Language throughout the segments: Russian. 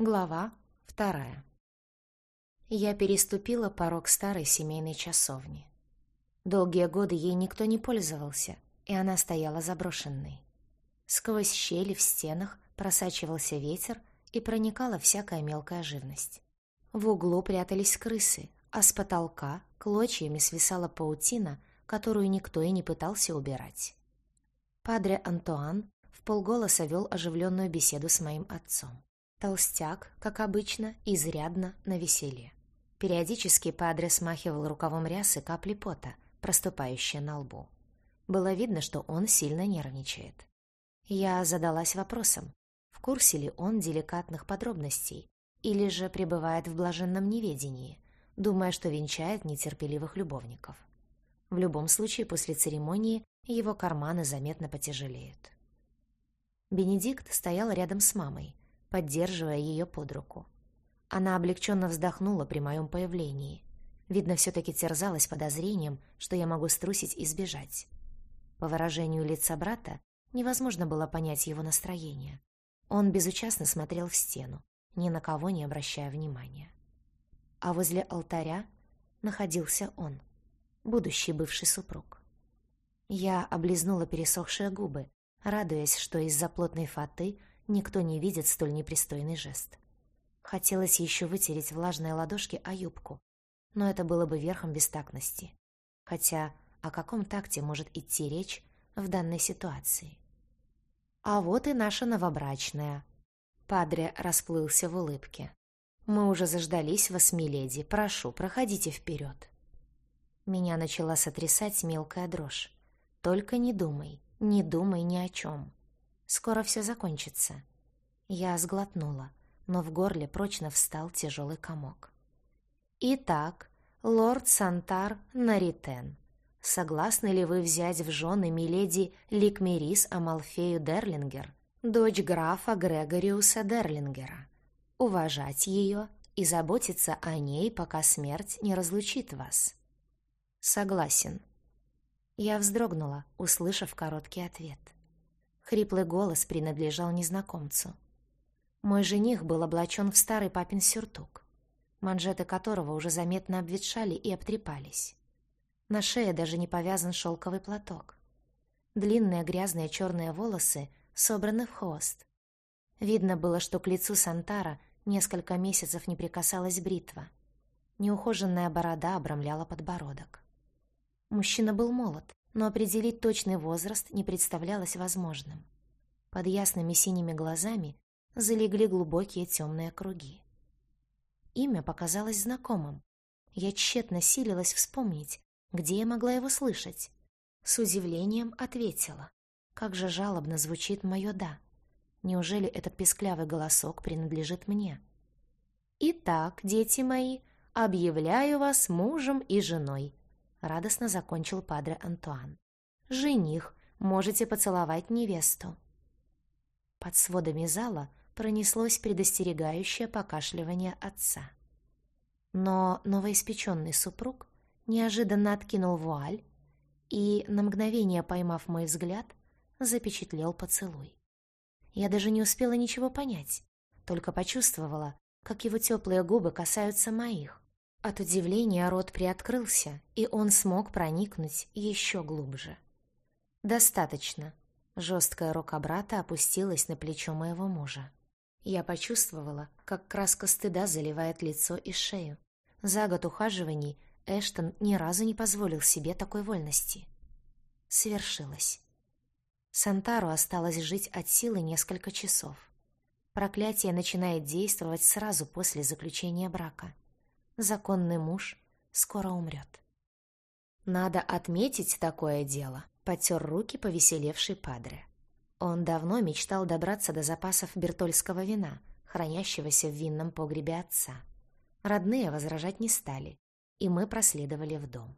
Глава вторая. Я переступила порог старой семейной часовни. Долгие годы ей никто не пользовался, и она стояла заброшенной. Сквозь щели в стенах просачивался ветер и проникала всякая мелкая живность. В углу прятались крысы, а с потолка клочьями свисала паутина, которую никто и не пытался убирать. Падре Антуан в полголоса вел оживленную беседу с моим отцом. Толстяк, как обычно, изрядно на веселье. Периодически Падре смахивал рукавом рясы капли пота, проступающие на лбу. Было видно, что он сильно нервничает. Я задалась вопросом, в курсе ли он деликатных подробностей, или же пребывает в блаженном неведении, думая, что венчает нетерпеливых любовников. В любом случае, после церемонии его карманы заметно потяжелеют. Бенедикт стоял рядом с мамой, поддерживая ее под руку. Она облегченно вздохнула при моем появлении. Видно, все-таки терзалась подозрением, что я могу струсить и сбежать. По выражению лица брата невозможно было понять его настроение. Он безучастно смотрел в стену, ни на кого не обращая внимания. А возле алтаря находился он, будущий бывший супруг. Я облизнула пересохшие губы, радуясь, что из-за плотной фаты Никто не видит столь непристойный жест. Хотелось еще вытереть влажные ладошки о юбку, но это было бы верхом бестактности. Хотя о каком такте может идти речь в данной ситуации? А вот и наша новобрачная. Падре расплылся в улыбке. Мы уже заждались вас, миледи. Прошу, проходите вперед. Меня начала сотрясать мелкая дрожь. Только не думай, не думай ни о чем. Скоро все закончится. Я сглотнула, но в горле прочно встал тяжелый комок. Итак, лорд Сантар Наритен, согласны ли вы взять в жены миледи Ликмерис Амалфею Дерлингер, дочь графа Грегориуса Дерлингера, уважать ее и заботиться о ней, пока смерть не разлучит вас? Согласен. Я вздрогнула, услышав короткий ответ. — Хриплый голос принадлежал незнакомцу. Мой жених был облачен в старый папин сюртук, манжеты которого уже заметно обветшали и обтрепались. На шее даже не повязан шелковый платок. Длинные грязные черные волосы собраны в хвост. Видно было, что к лицу Сантара несколько месяцев не прикасалась бритва. Неухоженная борода обрамляла подбородок. Мужчина был молод, но определить точный возраст не представлялось возможным. Под ясными синими глазами залегли глубокие темные круги. Имя показалось знакомым. Я тщетно силилась вспомнить, где я могла его слышать. С удивлением ответила. Как же жалобно звучит мое «да». Неужели этот песклявый голосок принадлежит мне? «Итак, дети мои, объявляю вас мужем и женой», — радостно закончил падре Антуан. «Жених, можете поцеловать невесту». Под сводами зала пронеслось предостерегающее покашливание отца. Но новоиспеченный супруг неожиданно откинул вуаль и, на мгновение поймав мой взгляд, запечатлел поцелуй. Я даже не успела ничего понять, только почувствовала, как его теплые губы касаются моих, от удивления рот приоткрылся, и он смог проникнуть еще глубже. «Достаточно». Жесткая рука брата опустилась на плечо моего мужа. Я почувствовала, как краска стыда заливает лицо и шею. За год ухаживаний Эштон ни разу не позволил себе такой вольности. Свершилось. Сантару осталось жить от силы несколько часов. Проклятие начинает действовать сразу после заключения брака — законный муж скоро умрет. Надо отметить такое дело, потер руки повеселевший падре. Он давно мечтал добраться до запасов бертольского вина, хранящегося в винном погребе отца. Родные возражать не стали, и мы проследовали в дом.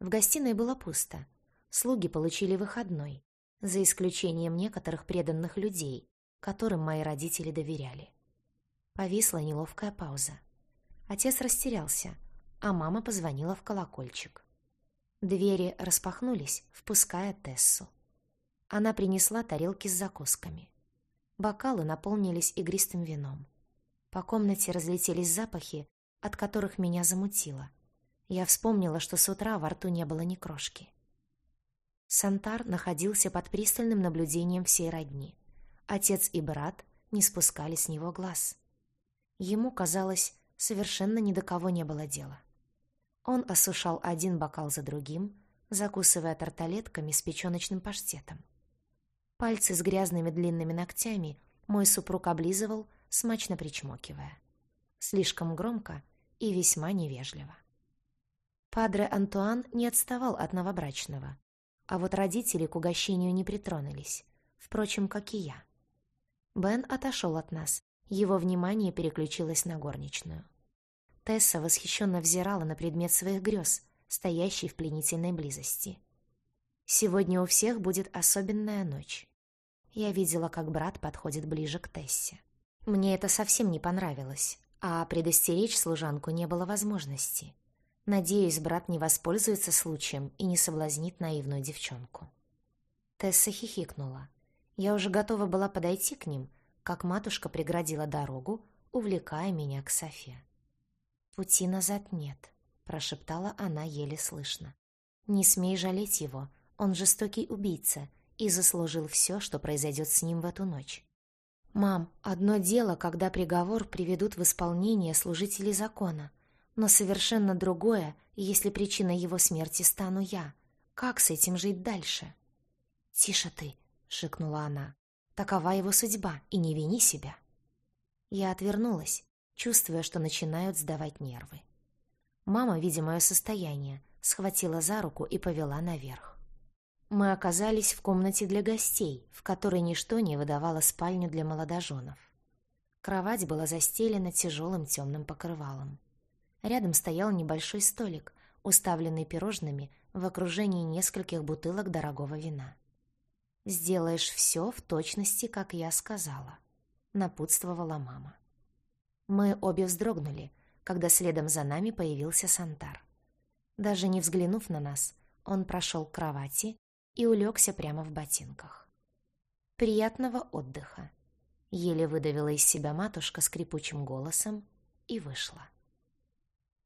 В гостиной было пусто. Слуги получили выходной, за исключением некоторых преданных людей, которым мои родители доверяли. Повисла неловкая пауза. Отец растерялся, а мама позвонила в колокольчик. Двери распахнулись, впуская Тессу. Она принесла тарелки с закусками. Бокалы наполнились игристым вином. По комнате разлетелись запахи, от которых меня замутило. Я вспомнила, что с утра во рту не было ни крошки. Сантар находился под пристальным наблюдением всей родни. Отец и брат не спускали с него глаз. Ему, казалось, совершенно ни до кого не было дела. Он осушал один бокал за другим, закусывая тарталетками с печёночным паштетом. Пальцы с грязными длинными ногтями мой супруг облизывал, смачно причмокивая. Слишком громко и весьма невежливо. Падре Антуан не отставал от новобрачного, а вот родители к угощению не притронулись, впрочем, как и я. Бен отошел от нас, его внимание переключилось на горничную. Тесса восхищенно взирала на предмет своих грез, стоящий в пленительной близости. Сегодня у всех будет особенная ночь. Я видела, как брат подходит ближе к Тессе. Мне это совсем не понравилось, а предостеречь служанку не было возможности. Надеюсь, брат не воспользуется случаем и не соблазнит наивную девчонку. Тесса хихикнула. Я уже готова была подойти к ним, как матушка преградила дорогу, увлекая меня к Софе. «Пути назад нет», — прошептала она еле слышно. «Не смей жалеть его, он жестокий убийца и заслужил все, что произойдет с ним в эту ночь. Мам, одно дело, когда приговор приведут в исполнение служители закона, но совершенно другое, если причиной его смерти стану я. Как с этим жить дальше? «Тише ты!» — шикнула она. «Такова его судьба, и не вини себя!» Я отвернулась, чувствуя, что начинают сдавать нервы. Мама, видя мое состояние, схватила за руку и повела наверх. Мы оказались в комнате для гостей, в которой ничто не выдавало спальню для молодоженов. Кровать была застелена тяжелым темным покрывалом. Рядом стоял небольшой столик, уставленный пирожными в окружении нескольких бутылок дорогого вина. «Сделаешь все в точности, как я сказала», — напутствовала мама. Мы обе вздрогнули, когда следом за нами появился Сантар. Даже не взглянув на нас, он прошел к кровати и улегся прямо в ботинках. «Приятного отдыха!» — еле выдавила из себя матушка скрипучим голосом и вышла.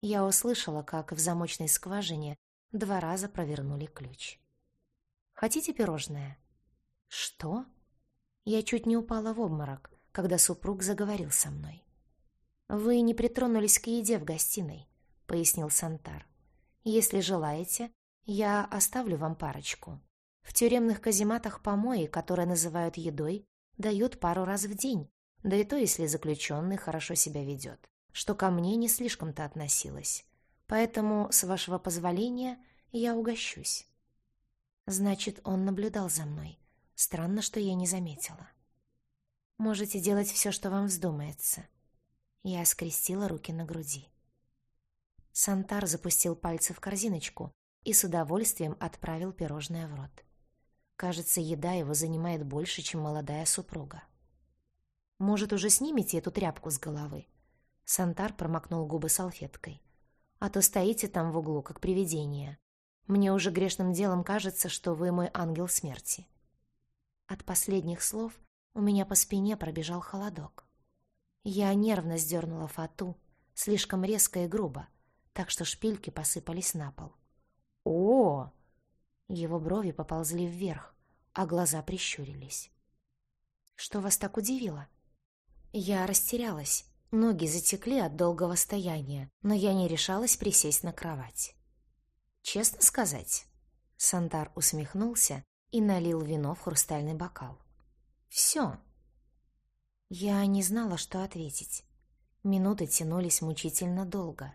Я услышала, как в замочной скважине два раза провернули ключ. «Хотите пирожное?» «Что?» Я чуть не упала в обморок, когда супруг заговорил со мной. «Вы не притронулись к еде в гостиной», — пояснил Сантар. «Если желаете, я оставлю вам парочку. В тюремных казематах помои, которые называют едой, дают пару раз в день, да и то, если заключенный хорошо себя ведет что ко мне не слишком-то относилось. Поэтому, с вашего позволения, я угощусь. Значит, он наблюдал за мной. Странно, что я не заметила. Можете делать все, что вам вздумается. Я скрестила руки на груди. Сантар запустил пальцы в корзиночку и с удовольствием отправил пирожное в рот. Кажется, еда его занимает больше, чем молодая супруга. Может, уже снимете эту тряпку с головы? Сантар промокнул губы салфеткой. «А то стоите там в углу, как привидение. Мне уже грешным делом кажется, что вы мой ангел смерти». От последних слов у меня по спине пробежал холодок. Я нервно сдернула фату, слишком резко и грубо, так что шпильки посыпались на пол. «О!» Его брови поползли вверх, а глаза прищурились. «Что вас так удивило?» Я растерялась, Ноги затекли от долгого стояния, но я не решалась присесть на кровать. «Честно сказать?» Сантар усмехнулся и налил вино в хрустальный бокал. «Все». Я не знала, что ответить. Минуты тянулись мучительно долго.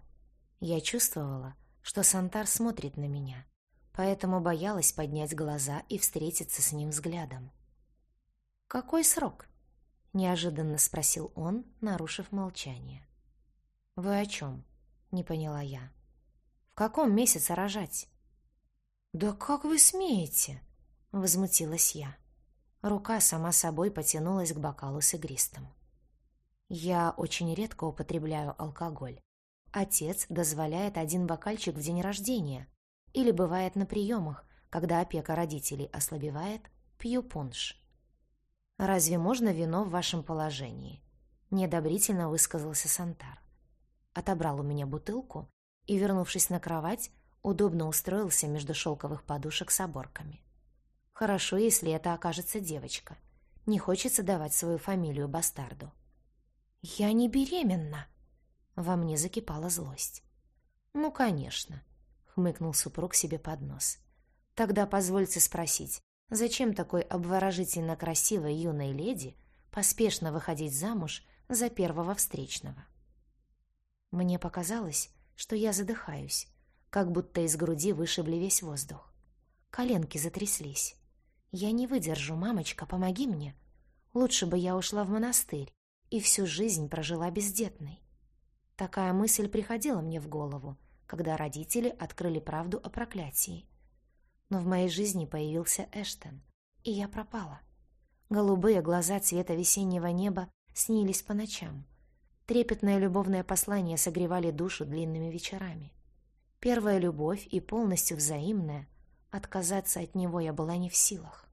Я чувствовала, что Сантар смотрит на меня, поэтому боялась поднять глаза и встретиться с ним взглядом. «Какой срок?» неожиданно спросил он, нарушив молчание. Вы о чем? не поняла я. В каком месяце рожать? Да как вы смеете? Возмутилась я. Рука сама собой потянулась к бокалу с игристым. Я очень редко употребляю алкоголь. Отец дозволяет один бокальчик в день рождения. Или бывает на приемах, когда опека родителей ослабевает, пью пунш. Разве можно вино в вашем положении? Неодобрительно высказался Сантар. Отобрал у меня бутылку и, вернувшись на кровать, удобно устроился между шелковых подушек с оборками. Хорошо, если это окажется девочка. Не хочется давать свою фамилию бастарду. «Я не беременна!» Во мне закипала злость. «Ну, конечно», — хмыкнул супруг себе под нос. «Тогда позвольте спросить, зачем такой обворожительно красивой юной леди поспешно выходить замуж за первого встречного?» Мне показалось, что я задыхаюсь, как будто из груди вышибли весь воздух. Коленки затряслись. «Я не выдержу, мамочка, помоги мне. Лучше бы я ушла в монастырь и всю жизнь прожила бездетной». Такая мысль приходила мне в голову, когда родители открыли правду о проклятии. Но в моей жизни появился Эштон, и я пропала. Голубые глаза цвета весеннего неба снились по ночам. Трепетное любовное послание согревали душу длинными вечерами. Первая любовь и полностью взаимная, отказаться от него я была не в силах.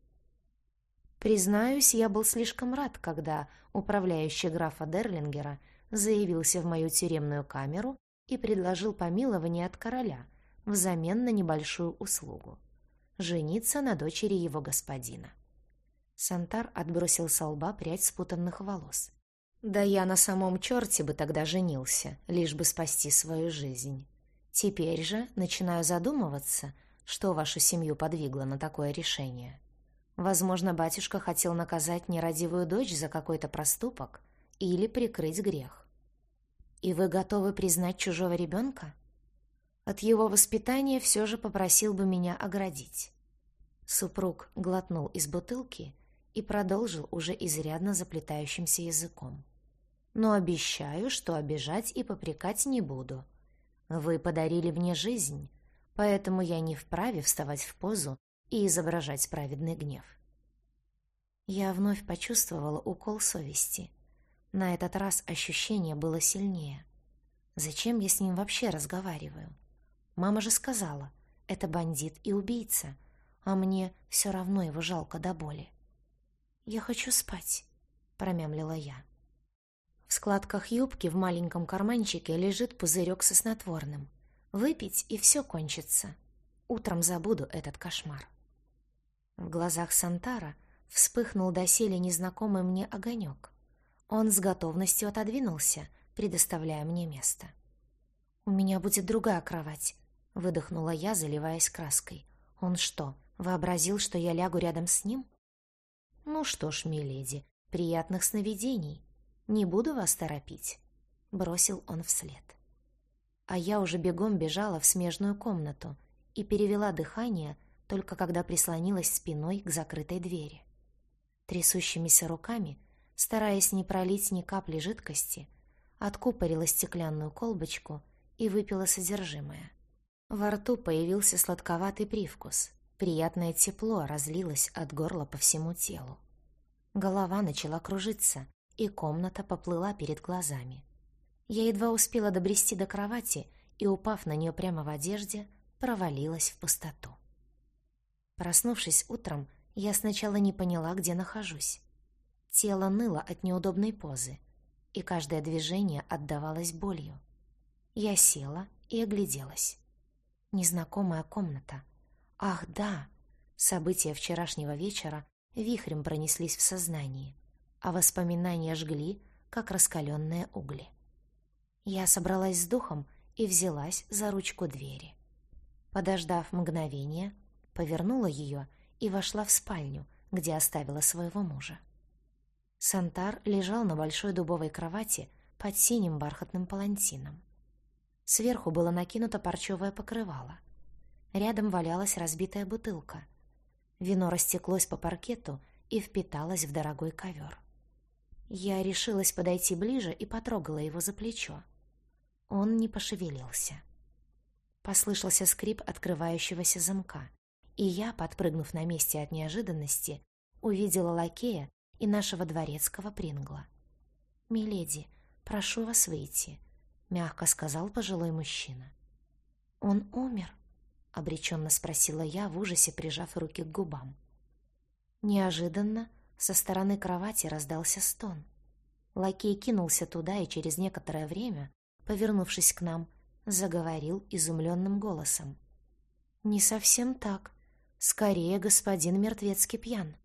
Признаюсь, я был слишком рад, когда управляющий графа Дерлингера — заявился в мою тюремную камеру и предложил помилование от короля взамен на небольшую услугу — жениться на дочери его господина. Сантар отбросил со лба прядь спутанных волос. «Да я на самом черте бы тогда женился, лишь бы спасти свою жизнь. Теперь же начинаю задумываться, что вашу семью подвигло на такое решение. Возможно, батюшка хотел наказать нерадивую дочь за какой-то проступок или прикрыть грех. И вы готовы признать чужого ребенка? От его воспитания все же попросил бы меня оградить. Супруг глотнул из бутылки и продолжил уже изрядно заплетающимся языком. Но обещаю, что обижать и попрекать не буду. Вы подарили мне жизнь, поэтому я не вправе вставать в позу и изображать праведный гнев. Я вновь почувствовала укол совести — на этот раз ощущение было сильнее. Зачем я с ним вообще разговариваю? Мама же сказала, это бандит и убийца, а мне все равно его жалко до боли. «Я хочу спать», — промямлила я. В складках юбки в маленьком карманчике лежит пузырек со снотворным. Выпить, и все кончится. Утром забуду этот кошмар. В глазах Сантара вспыхнул доселе незнакомый мне огонек. Он с готовностью отодвинулся, предоставляя мне место. «У меня будет другая кровать», — выдохнула я, заливаясь краской. «Он что, вообразил, что я лягу рядом с ним?» «Ну что ж, миледи, приятных сновидений. Не буду вас торопить», — бросил он вслед. А я уже бегом бежала в смежную комнату и перевела дыхание только когда прислонилась спиной к закрытой двери. Трясущимися руками стараясь не пролить ни капли жидкости, откупорила стеклянную колбочку и выпила содержимое. Во рту появился сладковатый привкус, приятное тепло разлилось от горла по всему телу. Голова начала кружиться, и комната поплыла перед глазами. Я едва успела добрести до кровати и, упав на нее прямо в одежде, провалилась в пустоту. Проснувшись утром, я сначала не поняла, где нахожусь. Тело ныло от неудобной позы, и каждое движение отдавалось болью. Я села и огляделась. Незнакомая комната. Ах, да! События вчерашнего вечера вихрем пронеслись в сознании, а воспоминания жгли, как раскаленные угли. Я собралась с духом и взялась за ручку двери. Подождав мгновение, повернула ее и вошла в спальню, где оставила своего мужа. Сантар лежал на большой дубовой кровати под синим бархатным палантином. Сверху было накинуто парчевое покрывало. Рядом валялась разбитая бутылка. Вино растеклось по паркету и впиталось в дорогой ковер. Я решилась подойти ближе и потрогала его за плечо. Он не пошевелился. Послышался скрип открывающегося замка, и я, подпрыгнув на месте от неожиданности, увидела лакея и нашего дворецкого Прингла. «Миледи, прошу вас выйти», — мягко сказал пожилой мужчина. «Он умер?» — обреченно спросила я, в ужасе прижав руки к губам. Неожиданно со стороны кровати раздался стон. Лакей кинулся туда и через некоторое время, повернувшись к нам, заговорил изумленным голосом. «Не совсем так. Скорее, господин мертвецкий пьян.